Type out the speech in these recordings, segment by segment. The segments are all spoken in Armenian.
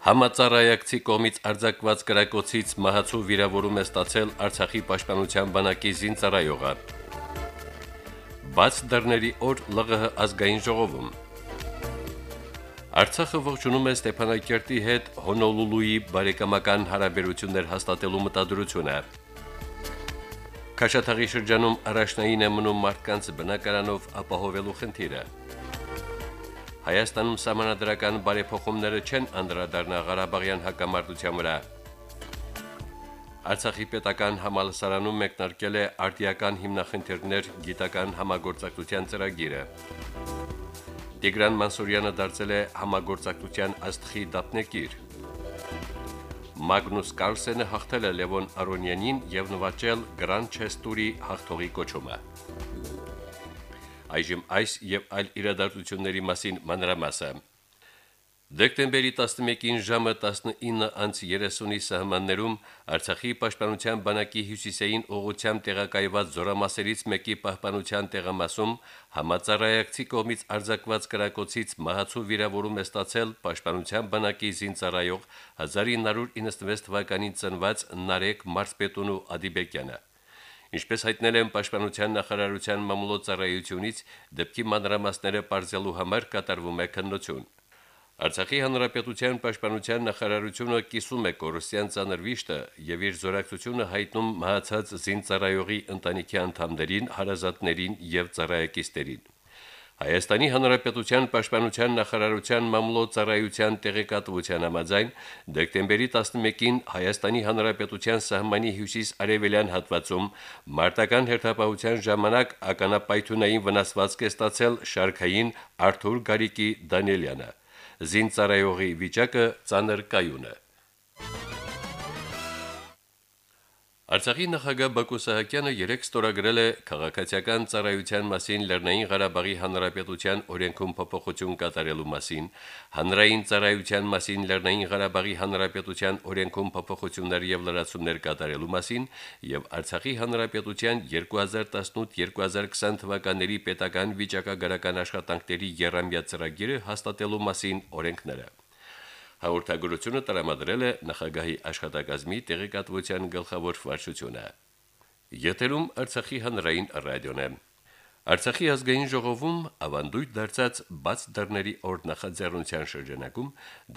Համածառայակցի կողմից արձակված գրակոցից մահացու վիրավորում է ստացել Արցախի պաշտպանության բանակի զինծառայողը։ Բաց դռների օր ԼՂՀ ազգային ժողովում։ Արցախը ողջունում է Ստեփանակերտի հետ Հոնոլուլուի բարեկամական հարաբերություններ հաստատելու մտադրությունը։ Քաշաթաղի շրջանում առաջնային է մնում մարդկանց բնակարանով ապահովելու խնդիրը։ Հայաստանում համանadrական բարեփոխումները չեն անդրադառնա Ղարաբաղյան հակամարտության վրա։ Արցախի պետական համալսարանում մեկնարկել է արտիական հիմնախնդիրներ գիտական համագործակցության ծրագիրը։ Տիգրան Մանսուրյանը դարձել է համագործակցության աստղի դափնեկիր։ Մագնուս Կարլսենը հաղթել է Լևոն Արոնյանին եւ նվաճել Գրանդ Չեստուրի հաղթողի կոչումը։ Այժմ այս եւ այլ իրադարձությունների մասին մանրամասը։ Դեկտեմբերի 11-ին ժամը 19:30-ի սահմաններում Արցախի պաշտպանության բանակի հյուսիսային ուղությամբ տեղակայված զորամասերից մեկի պահպանության տեղամասում համածառայակցի կողմից արձակված կրակոցից մահացու վիրավորում է ստացել պաշտպանության բանակի զինծառայող 1996 թվականին ծնված Նարեկ Մարսպետունու Ադիբեկյանը։ Ինչպես հայտնել են Պաշտպանության նախարարության մամուլոցարայությունից, դեպքի մանրամասները բարձելու համար կատարվում է քննություն։ Արցախի հանրապետության պաշտպանության նախարարությունը կիսում է կորուսյան ցաներ վիշտը եւ իր զորակցությունը հայտնում մահացած զինծառայողի ընտանիքի անդամներին, հարազատներին եւ ծառայեկիցներին։ Հայաստանի Հանրապետության Պաշտպանության նախարարության մամուլոցարայության տեղեկատվության համաձայն դեկտեմբերի 11-ին Հայաստանի Հանրապետության սահմանի հյուսիս-արևելյան հատվածում մարտական հերթապահության ժամանակ ականապայթունային վնասվածք է ստացել շարքային Արթուր Գարիկի Դանիելյանը։ Զինծառայողի վիճակը ծանր կայուն է։ Արցախի նախագահ Բակո Սահակյանը երեք ստորագրել է քաղաքացիական ծառայության մասին Լեռնային Ղարաբաղի Հանրապետության օրենքում փոփոխություն կատարելու մասին, հանրային ծառայության մասին Լեռնային Ղարաբաղի Հանրապետության օրենքում փոփոխություններ եւ լրացումներ կատարելու մասին եւ Արցախի Հանրապետության 2018-2020 թվականների պետական վիճակագրական աշխատանքների երամյա ծրագիրը հաստատելու մասին օրենքները։ Հաղորդագրությունը տրամադրել է նախագահի աշխատակազմի տեղեկատվության գլխավոր վարչությունը։ Եթերում Արցախի հանրային ռադիոն է։ Արցախի ազգային ժողովում ավանդույթ դարձած բաց դռների օր նախաձեռնության շրջանակում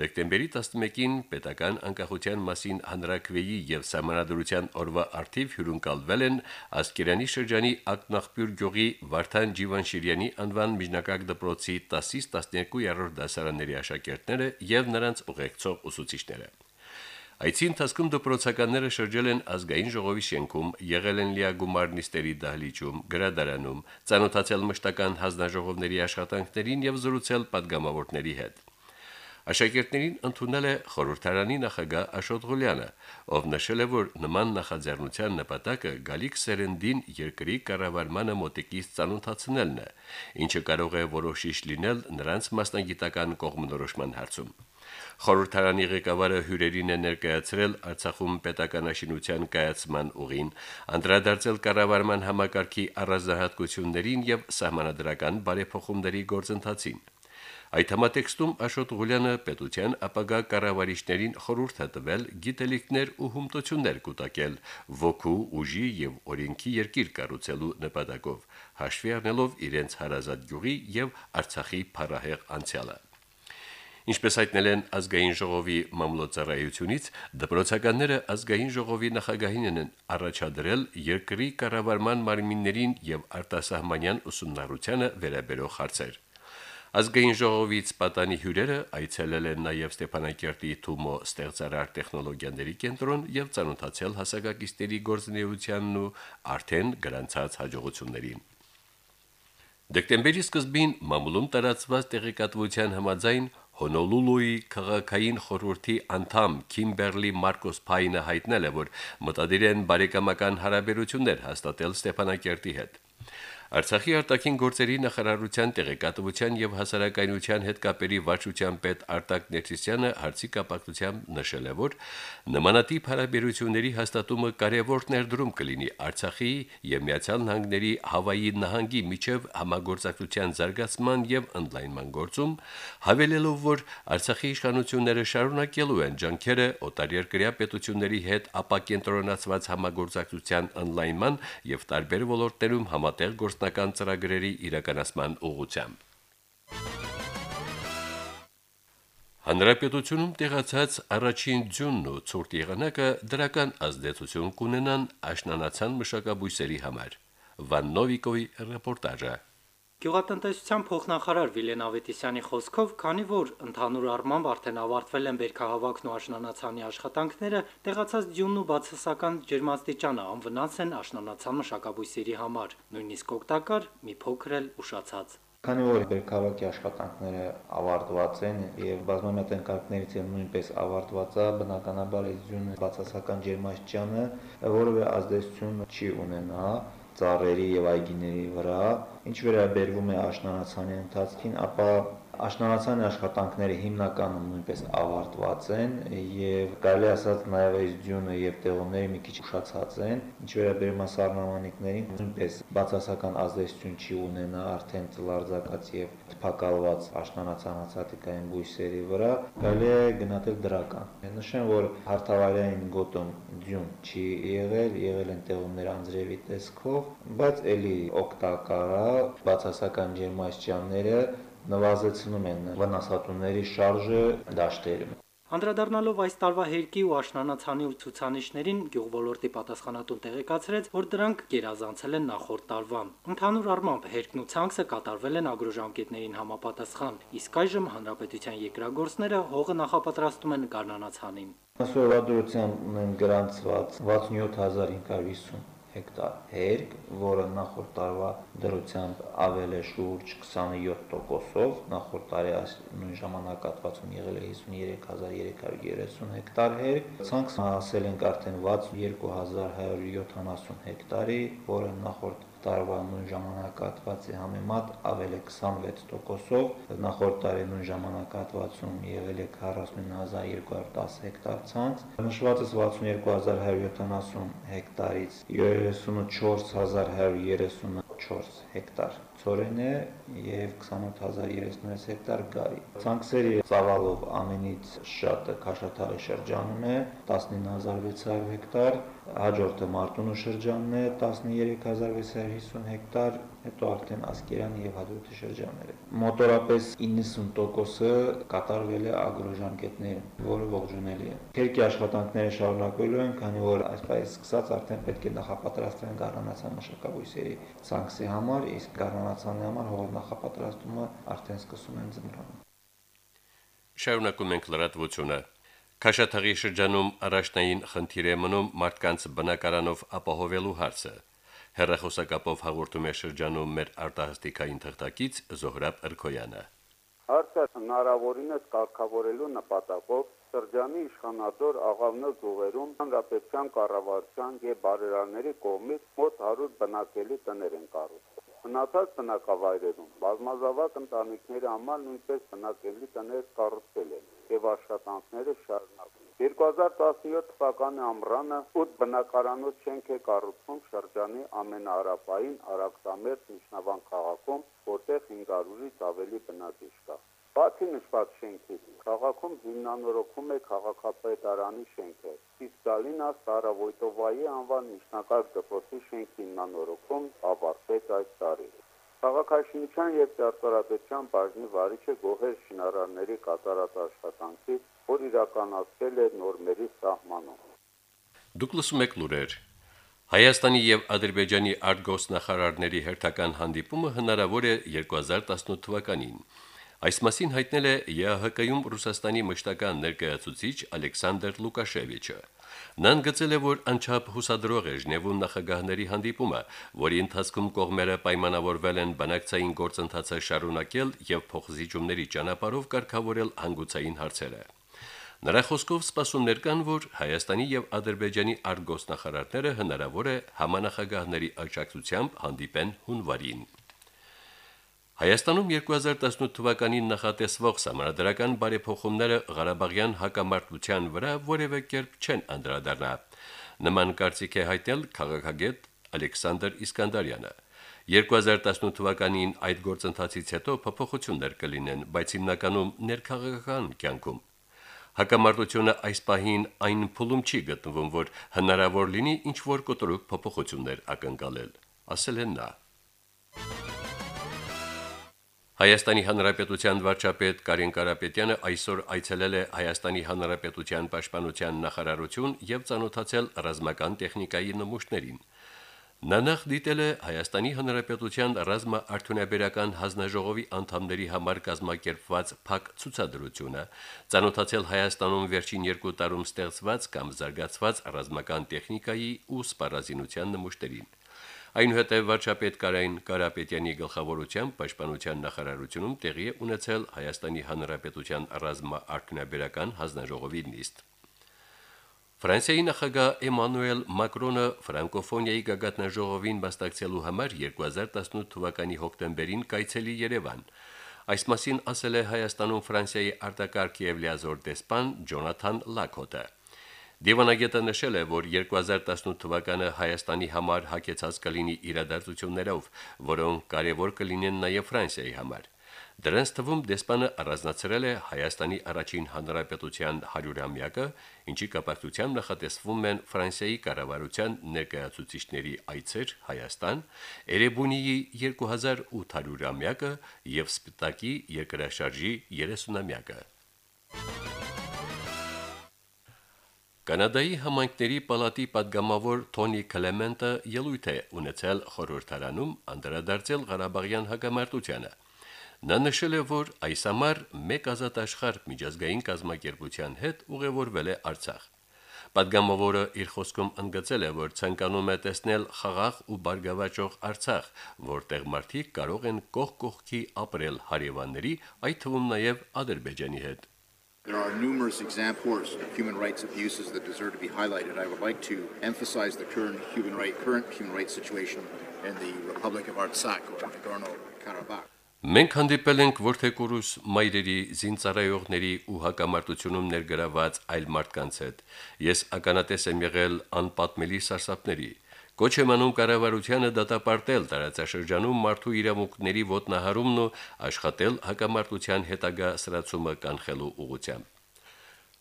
դեկտեմբերի 11-ին պետական անկախության մասին հանրակրվեի եւ համանadrության օրվա արդիվ հյուրընկալվել են Ասկերանի շրջանի Ակնախպյուր գյուղի Վարդան Ջիվանշիրյանի անվան միջնակարգ դպրոցի 10-ից 12-րդ դասարանների աշակերտները եւ նրանց ուղեկցող ուսուցիչները։ Այսի ընթացքում դպրոցականները շրջել են ազգային ժողովի շենքում, եղել են լիագումարնիստերի դահլիճում, գրադարանում, ցանոթացել մշտական հանձնաժողովների աշխատանքներին եւ զրուցել падգամավորների հետ։ Աշակերտներին ընդունել է խորհրդարանի նախագահ Աշոտ Ղուլյանը, ով նշել է, որ նման նախաձեռնության նպատակը գալիք սերնդին երկրի կառավարմանը մոտիկից ցանոթացնելն է, ինչը կարող է որոշիչ լինել նրանց մասնագիտական կողմնորոշման հարցում։ Խորհրդարանի ղեկավարը հյուրերին է ներկայացրել Արցախում պետականաշինության կայացման ուղին, անդրադարձել կառավարման համակարգի առանձնահատկություններին եւ սահմանադրական բարեփոխումների գործընթացին։ Այդ համատեքստում Աշոտ Ղուլյանը պետության ապագա կառավարիչներին խորհուրդ է տվել գիտելիքներ ու հմտություններ կուտակել ոգու, ուժի եւ օրենքի երկիր կառուցելու նպատակով, հաշվի առնելով իրենց հարազատ յուղի եւ Արցախի փառահեղ անցյալը։ Ինչպես հայտնել են ազգային ժողովի մամլոցարայությունից, դպրոցականները ազգային ժողովի նախագահին են առաջադրել երկրի կառավարման մարմիններին եւ արտասահմանյան ուսումնառությանը վերաբերող հարցեր։ Ազգային ժողովից պատանի հյուրերը այցելել են նաև Ստեփանակերտի Թումո ստեղծարար տեխնոլոգիաների կենտրոն եւ ցանոթացել հասակակիցների գործունեությանն ու արդեն գրանցած հաջողություններին։ Դեկտեմբերի սկզբին մամուլում տարածված տեղեկատվության համաձայն Հոնոլուլուի քաղաքային խորհրդի անդամ Քիմբերլի Մարկոս Փայնը հայտնել է, որ մտադիր են բարեկամական հարաբերություններ հաստատել Ստեփանակերտի հետ։ Արցախի արտաքին գործերի նախարարության տեղեկատվության եւ հասարակայնության հետ կապերի վարչության պետ Արտակ Ներսիսյանը հարցի կապակցությամբ նշել է, որ նմանատիպ հարաբերությունների հաստատումը կարևոր ներդրում կլինի Արցախի եւ Միացյալ Նահանգների Հավայի նահանգի միջև համագործակցության զարգացման եւ ընդլայնման գործում, հավելելով, որ Արցախի իշխանությունները շարունակելու են ջանքերը օտարերկրյա պետությունների հետ ապակենտրոնացված համագործակցության ընդլայնման եւ տարբեր ոլորտներում համատեղ գործ գործնական ծրագրերի իրականացման ուղղությամբ։ Հանրապետությունում տեղացած առաջին ձյունն ու ցուրտ եղանակը դրական ազդեցություն կունենան աշնանացան մշակաբույսերի համար։ Վաննովիկովի ռեպորտաժը։ Գյուղատնտեսության փոխնախարար Վիլեն Ավետիսյանի խոսքով, քանի որ ընդհանուր առմամբ արդեն ավարտվել են βέρքահավաքն ու աշնանացանի աշխատանքները, տեղացած ձյունն ու բացասական ջերմաստիճանը անվնաս են աշնանացան մշակաբույսերի համար, նույնիսկ օգտակար մի փոքր էլ ուշացած։ Քանի որ βέρքահավաքի աշխատանքները ավարտված են եւ բազմամյա տնկարկներից եւ նույնպես ավարտված է, բնականաբար այս ձյունը բացասական ջերմաստիճանը որևէ ազդեցություն չի ունենա ծառերի եւ այգիների վրա, ինչ վերաբերվում է աշնանացանի ընթացքին, ապա Աշնանացանի աշխատանքները հիմնականում նույնպես ավարտված են եւ կարելի ասած նաեւ այս ձյունը եւ տեղումները մի քիչ ուշացած են։ Ինչ վերաբերում է սառնամանիքներին, նույնպես բացասական ազդեցություն չի ունենա արդեն ծլարձակած եւ թփակալված աշնանացանացատիկային բույսերի վրա, կարելի է գնահատել դրական։ Նշեմ, որ հարթավայրային գոտում ձյուն չի եղել, եղել են տեղումներ անձրևի տեսքով, բայց ելի օգտակար է բացասական ջերմաստիճանները նվազեցնում են վնասատուների շարժը դաշտերում։ Անդրադառնալով այս տարվա հերկի ու աշնանացանի ու ցուցանիշներին, գյուղ-ոլորտի պատասխանատուն տեղեկացրեց, որ դրանք գերազանցել են նախորդ տարվան։ Ընդհանուր առմամբ հերկն ու ցանքսը կատարվել են ագրոժամկետներին համապատասխան, իսկ այժմ հանրապետության երկրագործները հողը նախապատրաստում են գարնանացանին։ Այսօրվա դրությամբ ունեն գրանցված 67550 հեկտար հերկ, որը նախորդ տարվա դրությամբ ավել է շուրջ 27%-ով, նախորդ տարի այս նույն ժամանակահատվածում եղել է 53330 հեկտար հերկ, ցանքս հասել ենք արդեն 62170 հեկտարի, որը նախորդ տարվա նույն ժամանակահատվածի համեմատ ավել է 26%-ով, նախորդ տարի նույն ժամանակահատվածում եղել է 49210 հեկտար ցանց, նշվածս 62170 հեկտարից 34134 հեկտար ծորեն է եւ 28036 հեկտար գարի։ Ցանքսերի ծավալով ամենից շատը Քաշաթաղի շրջանում է 19600 հեկտար, հաջորդը Մարտունու շրջանն է 13650 հեկտար, հետո արդեն Ասկերանի եւ Հադրութի շրջանները։ Մոտորապես 90%-ը կատարվել է ագրոժամկետներում, որը ողջունելի է։ Քերքի աշխատանքները շարունակվելու են, քանի որ այսպես սկսած արդեն պետք է նախապատրաստվեն գառնանացան մշակաբույսերի ցանքսի համար, իսկ գառնանացանի համար հողով նախապատրաստումը արդեն սկսում են ձմռանը։ Շարունակում ենք լրատվությունը։ Քաշաթաղի շրջանում առաջնային խնդիր է մնում մարդկանց բնակարանով ապահովելու հարցը։ Հերրախոսակապով հաղորդում է շրջանում մեր արտահասթիկային թղթակից Զոհրաբ Էրքոյանը։ Հարցը հնարավորինս կարգավորելու նպատակով շրջանի իշխանադոր աղավնո գյուղերում հանրապետության կառավարության եւ բարերարների կողմից մոտ 100 բնակելի տներ են կառուցվել։ Մնացած բնակավայրերում բազմազավակ ընտանիքների համար նույնպես բնակելի տներ կառուցվել են եւ աշխատանքները շարունակվում։ 2017 թվականի ամռանը 8 բնակարանոց շենք է կառուցվում շրջանի ամենահարապային Արաքսամերձ Միշնավան քաղաքում, որտեղ 500-ից ավելի բնակիչ կա։ Բացի նշված շենքից, քաղաքում հիմնանորոգում է քաղաքապետարանի շենքը, իսկ Գալինա Սարավոյտովայի անվան միջնակարգ դպրոցի շենքի հիմնանորոգում ավարտվեց այս տարի։ Քաղաքաշինության եւ ճարտարապետության բաժնի վարիչը գոհեր շինարարների կատարած աշխատանքից, որ իրականացվել է նորմերի սահմանում։ Դուք լսում եք լուրեր։ Հայաստանի եւ Ադրբեջանի արտգոսնախարարների հերթական հանդիպումը հնարավոր է 2018 թվականին։ Այս մասին հայտնել է ԵԱՀԿ-ում Ռուսաստանի մշտական ներկայացուցիչ Ալեքսանդր Լուկաշևիչը։ Նա ընդգծել է, որ անչափ հուսադրող է Ժնևում նախագահների հանդիպումը, որի ընթացքում կողմերը պայմանավորվել են բանակցային գործընթացը շարունակել եւ փոխզիջումների ճանապարհով կարգավորել հանգուցային հարցերը։ Նրա խոսքով սպասումներ կան, որ Հայաստանի եւ Ադրբեջանի արտգոսնախարարները հնարավոր է համանախագահների աջակցությամբ հանդիպեն հունվարին։ Հայաստանում 2018 թվականին նախատեսվող համանդրական բարեփոխումները Ղարաբաղյան հակամարտության վրա որևէ կերպ չեն անդրադառնա։ Նման կարծիք է հայտնել քաղաքագետ Ալեքսանդր Իսկանդարյանը։ 2018 թվականին այդ գործընթացից հետո փոփոխություններ կլինեն, բայց հիմնականում ներքաղաքական կյանքում։ Հակամարտությունը այս պահին այն փուլում չի գտնվում, որ հնարավոր լինի ինչ որ կտրուկ փոփոխություններ ակնկալել, ասել են նա. Հայաստանի Հանրապետության վարչապետ Կարեն Կարապետյանը այսօր այցելել է Հայաստանի Հանրապետության Պաշտպանության նախարարություն եւ ցանոթացել ռազմական տեխնիկայի նմուշներին։ Նա նախ դիտել է Հայաստանի Հանրապետության ռազմա արդյունաբերական հանձնաժողովի անդամների համար կազմակերպված փակ ցուցադրությունը, ցանոթացել Հայաստանում վերջին երկու տարում ստեղծված կամ զարգացված ռազմական տեխնիկայի ու սպառազինության նմուշներին։ Այնուհետև վարչապետ Կարային Կարապետյանի գլխավորությամբ Պաշտպանության նախարարությունում տեղի է ունեցել Հայաստանի Հանրապետության ռազմա արկնաբերական հանձնաժողովի նիստ։ Ֆրանսիայի նախագահ Էմանուել Մակրոնը ֆրանկոֆոնիայի գագաթնաժողովին մասնակցելու համար 2018 թվականի հոկտեմբերին կայցելի Երևան։ Այս մասին ասել է Հայաստանում Ֆրանսիայի արտակարգ եւ լիազոր դեսպան Ջոնաթան Լակոտը։ Դիվանագետը նշել է, որ 2018 թվականը Հայաստանի համար հակեցած կլինի իրադարձություններով, որոնք կարևոր կլինեն նաև Ֆրանսիայի համար։ Դրանց թվում դեսպանը առանձնացրել է Հայաստանի առաջին հանրապետության 100-ամյակը, ինչի կապակցությամբ նախատեսվում են Ֆրանսիայի կառավարության ներկայացուցիչների այցեր Հայաստան, Էրեբունիի 2800-ամյակը եւ Սպիտակի երկրաշարժի 30-ամյակը։ Կանադայի համայնքների պալատի падգամավոր Թոնի Կլեմենտը ելույթ է ունեցել խորհրդարանում անդրադարձել Ղարաբաղյան հակամարտությանը։ Նա նշել է, որ այս համար մեկ ազատ աշխարհ միջազգային կազմակերպության հետ ուղևորվել է Արցախ։ Պատգամավորը իր խոսքում ընդգծել է, որ ցանկանում է տեսնել խաղաղ ու բարգավաճող Արցախ, որտեղ մարդիկ կարող են կողք կողքի ապրել հարևանների, այդ թվում նաև Ադրբեջանի հետ։ There are numerous examples of human rights abuses that deserve to be highlighted. I would like to emphasize the current human right current human rights situation in the Republic of Artsakh or Nagorno-Karabakh. Մենք հանդիպել ենք որթեկորուս մայրերի, զինծառայողների ու հակամարտությունում ներգրաված այլ մարդկանց հետ։ Ես ականատես եմ եղել անպատմելի սարսափների։ Կոչ եմ անում կառավարությանը դատապարտել տարածաշրջանում մարդու իրավունքների ոտնահարումն ու աշխատել հակամարտության հետագա սրացումը կանխելու ուղղությամբ։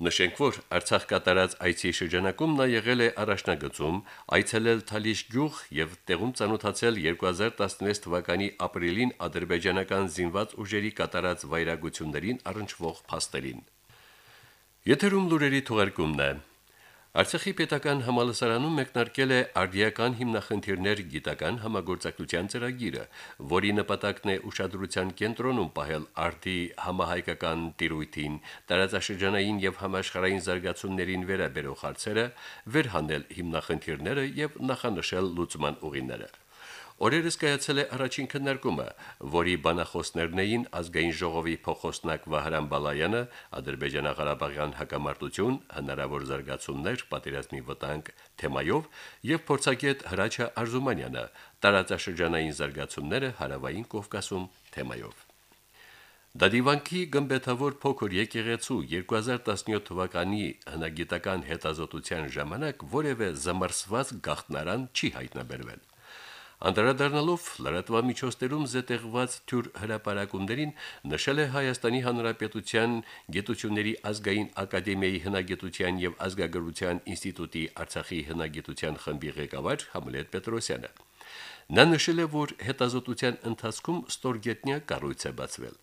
Նշենք, որ Արցախ կատարած այցի շրջանակում նա եղել է առաջնագծում, այցելել Թալիշ գյուղ եւ տեղում ցանոթացել 2016 թվականի ապրիլին ադրբեջանական զինված ուժերի կատարած վայրագություններին առնչվող փաստերին։ Եթերում լուրերի թողարկումն է։ Արցախի պետական համալսարանում մեկնարկել է արդիական հիմնախնդիրներ գիտական համագործակցության ծրագիրը, որի նպատակն է ուշադրության կենտրոնում պահել արդի համահայկական տիրույթին, տարածաշրջանային եւ համաշխարհային զարգացումներին վերաբերող հարցերը, վերհանել հիմնախնդիրները եւ նախանշել լուծման ուղիները։ Օրերս կայացել է առաջին քննարկումը, որի բանախոսներն էին ազգային ժողովի փոխոսնակ Վահրամ Բալայանը, Ադրբեջանա-Ղարաբաղյան հակամարտություն, հնարավոր զարգացումներ, պատերազմի վտանգ թեմայով եւ փորձագետ Հրաչա Արզումանյանը, տարածաշրջանային զարգացումները հարավային Կովկասում թեմայով։ Դադիվանքի գմբեթավոր փոքր եկեղեցու 2017 թվականի հնագիտական հետազոտության ժամանակ որևէ զմրսված գաղտնարան չի հայտնաբերվել։ Անդրադառնալով լրատվամիջոցներում զետեղված թյուր հրապարակումներին նշել է Հայաստանի Հանրապետության Գիտությունների ազգային ակադեմիայի հնագիտության եւ ազգագրության ինստիտուտի Արցախի հնագիտության խմբի ղեկավար Համլետ Պետրոսյանը։ Նա նշել է, որ հետազոտության ընթացքում ստորգետնյա կառույց է բացվել։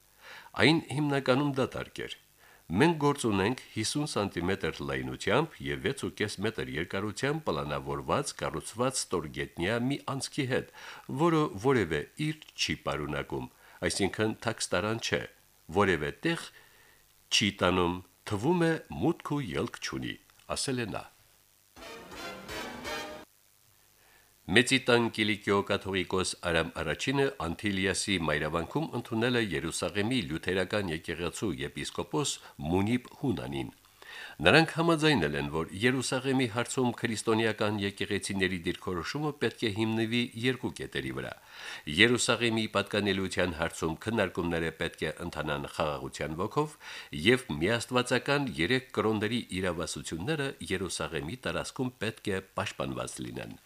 Այն հիմնականում դատարկ էր։ Մենք գործ ունենք 50 սանտիմետր լայնությամբ եւ 6.5 մետր երկարությամբ պլանավորված կառուցված ստորգետնյա մի անցքի հետ, որը որևէ իր չի պարունակում, այսինքն թաքստարան չէ, որևէ տեղ չի տանում, թվում է մուտք ու ելք չունի, ասել է նա. Մեծիտան Կիլիկիո կաթողիկոս Արամ Արաչինը Անտիլիասի մայրավանքում ընդունել է Երուսաղեմի լյութերական եկեղեցու եպիսկոպոս Մունիբ Հունանին։ Նրանք համաձայնել են, որ Երուսաղեմի հարցում քրիստոնեական եկեղեցիների դիրքորոշումը պետք է հիմնվի երկու կետերի վրա։ Երուսաղեմի պատկանելիության հարցում քննարկումները պետք է ընթանան խաղաղության ոգով եւ միաստվածական երեք կրոնների իրավասությունները Երուսաղեմի տարածքում պետք է պաշտպանված լինեն։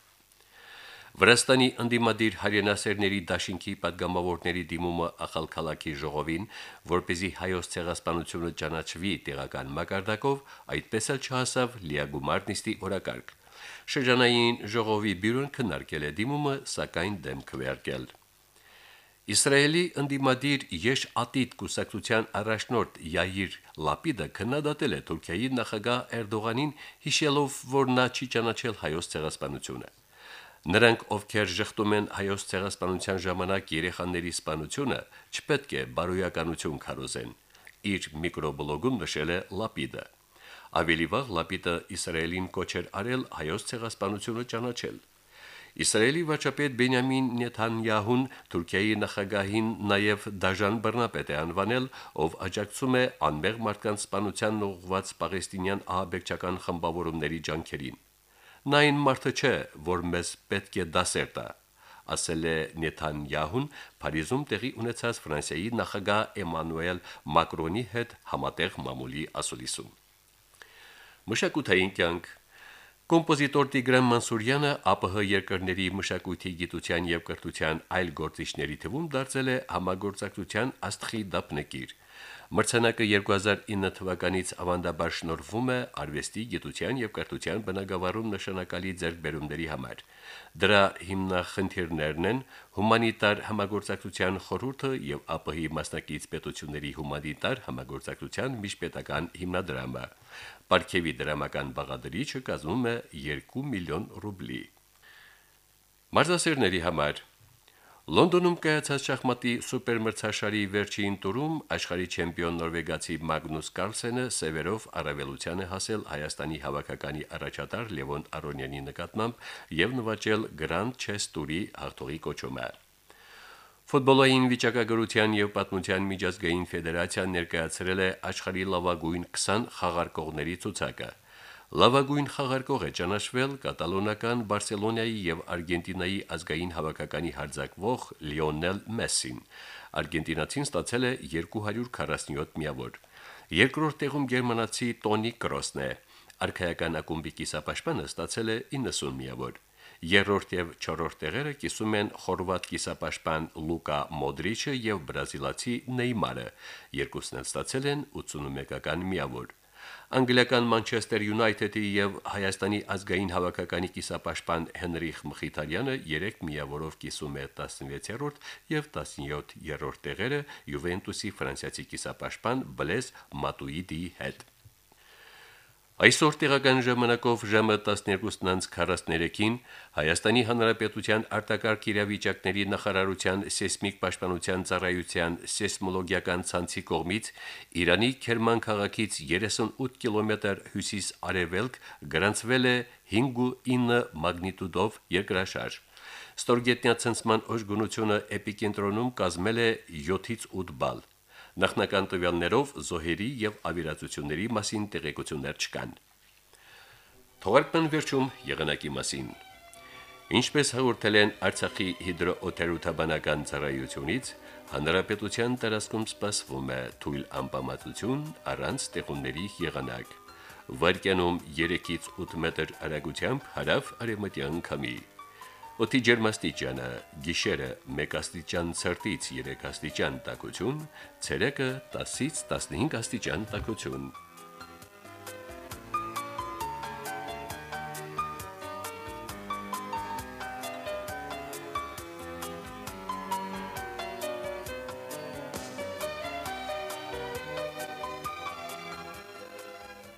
Վրաստանի ընդդիմադիր հայրենասերների դաշինքի падգամավորների դիմումը ախալքալակի ժողովին, որ เป զի հայոց ցեղասպանությունը ճանաչվի տեղական մակարդակով, այդպես էլ չհասավ Լիագումար նիստի օրակարգ։ Շրջանային ժողովի բյուրոն քննարկել է դիմումը, սակայն դեմ քվեարկել։ Իսրայելի ընդդիմադիր Եշ Ատիդ կուսակցության առաջնորդ Յայիր Լապիդը քննադատել է Թուրքիայի նախագահ Էրդողանին, հիշելով, որ նա չի ճանաչել հայոց ցեղասպանությունը։ Նրանք, ովքեր շղթում են հայոց ցեղասպանության ժամանակ երեխաների սպանությունը, չպետք է բարոյականություն քարոզեն։ Իր միկրոբլոգում նշել է Լապիդը։ Ավելի վաղ Լապիդը Իսրայելին կոչեր արել հայոց ցեղասպանությունը ճանաչել։ Իսրայելի վարչապետ Բենյամին Նեթանյահուն Թուրքիայի նախագահին նաև դաժան բռնապետ է անվանել, ով աջակցում է անմեղ մարդկանց սպանության ուղղված պաղեստինյան ահաբեկչական խմբավորումների ջանքերին։ Նա այն մարդը չէ, որ մեզ պետք է դասեր տա, ասել է Նեթանյահուն Փարիզում տեղի ունեցած Ֆրանսիայի նախագահ Էմանուել Մակրոնի հետ համատեղ մամուլի ասուլիսում։ Մշակութային կյանք. Կոմպոզիտոր Տիգրան Մանսուրյանը ԱՊՀ երկրների մշակույթի գիտության եւ կրթության այլ գործիչների թվում դարձել է համագործակցության աստղի դափնեկիր։ Մրցանակը 2009 թվականից ավանդաբար շնորհվում է արվեստի, գիտության եւ կրթության բնագավառում նշանակալի ձեռքբերումների համար։ Դրա հիմնախնդիրներն են հումանիտար համագործակցության խորհուրդը եւ ԱՊՀ-ի մասնակից պետությունների հումանիտար համագործակցության միջպետական հիմնադրամը։ Պարքեվի դրամական բաղադրիչը կազմում է 2 միլիոն ռուբլի։ Մարզասերների համար Լոնդոնում կայացած շախմատի սուպերմրցաշարի վերջին տուրում աշխարհի չեմպիոն նորվեգացի Մագնուս Կարլսենը սևերով առավելության է հասել Հայաստանի հավաքականի առաջատար Լևոն Արոնյանի նկատմամբ եւ նվաճել Grand Chess Tour-ի հաղթողի կոչումը։ Ֆուտբոլային վիճակագրության եւ պատմության միջազգային ֆեդերացիան ներկայացրել է աշխարհի լավագույն 20 խաղարկողների ցուցակը։ Լավագույն խաղարկող է ճանաչվել կատալոնական Բարսելոնայի եւ Արգենտինայի ազգային հավաքականի հարձակվող Լիոնել Մեսսին։ Արգենտինացին ստացել է 247 միավոր։ Երկրորդ տեղում գերմանացի Տոնի Կրոսն է։ Արքայական ակումբի կիսապաշտպանը ստացել է 90 միավոր։ Երրորդ եւ չորրորդ տեղերը կիսում են խորվատ կիսապաշտպան Լուկա Մոդրիչը եւ բրազիլացի Նեյմարը։ Երկուսն էլ ստացել են 81-ական միավոր։ Անգլիական Մանչեսթեր Յունայթեդի եւ Հայաստանի ազգային հավաքականի կիսապաշտպան Հենրիխ Մխիթարյանը 3 միավորով կիսում է 16-րդ եւ 17-րդ տեղերը Յուվենտուսի ֆրանսիացի կիսապաշտպան Բլեզ Մատուիդի հետ։ Այսօր տեղական ժամանակով ժամը 12:43-ին Հայաստանի Հանրապետության արտակարգ իրավիճակների նախարարության սեյսմիկ պաշտպանության ծառայության սեյսմոլոգիական ցանցի կողմից Իրանի Քերման քաղաքից 38 կիլոմետր հյուսիս-արևելք գրանցվել է 5.9 մագնիտուդով երկրաշարժ։ Ստորգետնյա ցնցման օժգունությունը էպիկենտրոնում կազմել է 7-ից 8 բալ։ Նախնական տվյալներով զոհերի եւ ավիրացությունների մասին տեղեկություններ չկան։ Թողարկման վերջում եղանակի մասին։ Ինչպես հաղորդել են Արցախի հիդրոօթերոթաբանական ծառայությունից, հանրապետության տարածքում սպասվում է թույլ ամպամածություն առանց տեղունների եղանակ։ Վարկյանում 3-ից 8 մետր արագությամբ հարավ արևմտյան քամի։ Օդի ջերմաստիճանը՝ գիշերը 1 աստիճան ցրտից 3 աստիճան տաքություն, ցերեկը 10-ից 15 աստիճան տաքություն։